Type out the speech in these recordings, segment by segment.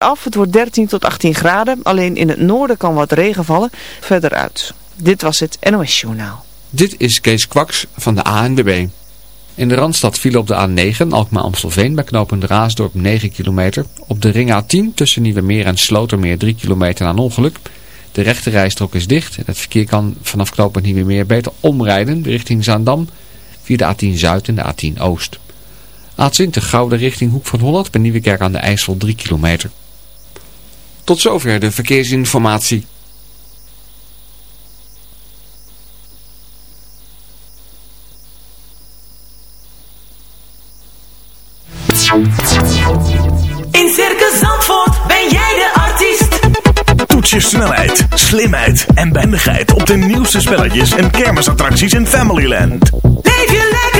af. Het wordt 13 tot 18 graden. Alleen in het noorden kan wat regen vallen. Verder uit. Dit was het NOS Journaal. Dit is Kees Kwaks van de ANWB. In de Randstad viel op de A9 Alkmaar-Amstelveen bij knooppunt Raasdorp 9 kilometer. Op de ring A10 tussen Nieuwemeer en Slotermeer 3 kilometer een ongeluk. De rechte rijstrook is dicht en het verkeer kan vanaf knooppunt Nieuwemeer beter omrijden richting Zaandam via de A10 Zuid en de A10 Oost. A20 Gouden richting Hoek van Holland bij Nieuwekerk aan de IJssel 3 kilometer. Tot zover de verkeersinformatie. In Circus Zandvoort ben jij de artiest. Toets je snelheid, slimheid en behendigheid op de nieuwste spelletjes en kermisattracties in Familyland. Leef je lekker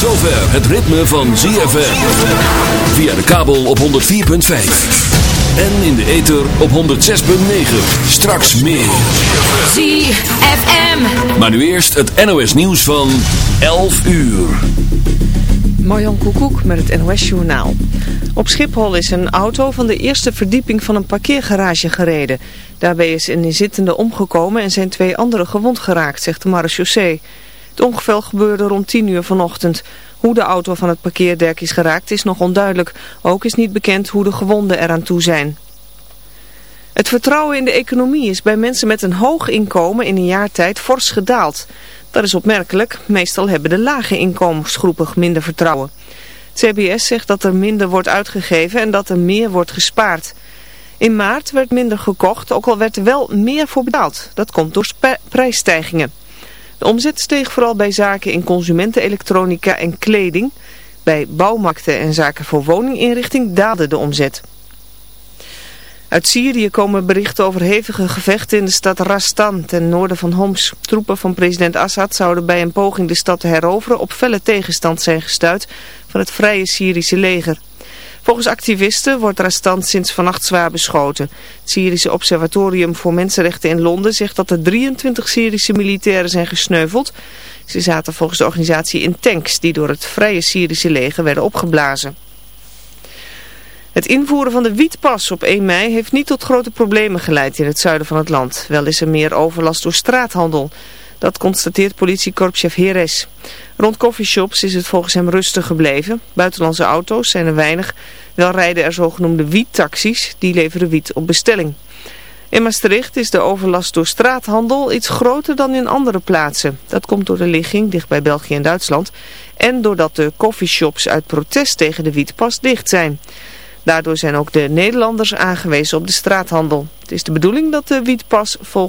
Zover het ritme van ZFM. Via de kabel op 104.5. En in de ether op 106.9. Straks meer. ZFM. Maar nu eerst het NOS nieuws van 11 uur. Marjan Koekoek met het NOS Journaal. Op Schiphol is een auto van de eerste verdieping van een parkeergarage gereden. Daarbij is een inzittende omgekomen en zijn twee anderen gewond geraakt, zegt de marechaussee. Het gebeurde rond 10 uur vanochtend. Hoe de auto van het parkeerdek is geraakt is nog onduidelijk. Ook is niet bekend hoe de gewonden eraan toe zijn. Het vertrouwen in de economie is bij mensen met een hoog inkomen in een jaar tijd fors gedaald. Dat is opmerkelijk. Meestal hebben de lage inkomensgroepen minder vertrouwen. CBS zegt dat er minder wordt uitgegeven en dat er meer wordt gespaard. In maart werd minder gekocht, ook al werd er wel meer voor betaald. Dat komt door prijsstijgingen. De omzet steeg vooral bij zaken in consumentenelektronica en kleding. Bij bouwmarkten en zaken voor woninginrichting daalde de omzet. Uit Syrië komen berichten over hevige gevechten in de stad Rastan ten noorden van Homs. Troepen van president Assad zouden bij een poging de stad te heroveren op felle tegenstand zijn gestuurd van het vrije Syrische leger. Volgens activisten wordt Rastan sinds vannacht zwaar beschoten. Het Syrische Observatorium voor Mensenrechten in Londen zegt dat er 23 Syrische militairen zijn gesneuveld. Ze zaten volgens de organisatie in tanks die door het vrije Syrische leger werden opgeblazen. Het invoeren van de wietpas op 1 mei heeft niet tot grote problemen geleid in het zuiden van het land. Wel is er meer overlast door straathandel. Dat constateert politiekorpschef Heres. Rond coffeeshops is het volgens hem rustig gebleven. Buitenlandse auto's zijn er weinig. Wel rijden er zogenoemde wiettaxis, die leveren wiet op bestelling. In Maastricht is de overlast door straathandel iets groter dan in andere plaatsen. Dat komt door de ligging dicht bij België en Duitsland en doordat de coffeeshops uit protest tegen de wietpas dicht zijn. Daardoor zijn ook de Nederlanders aangewezen op de straathandel. Het is de bedoeling dat de wietpas volgende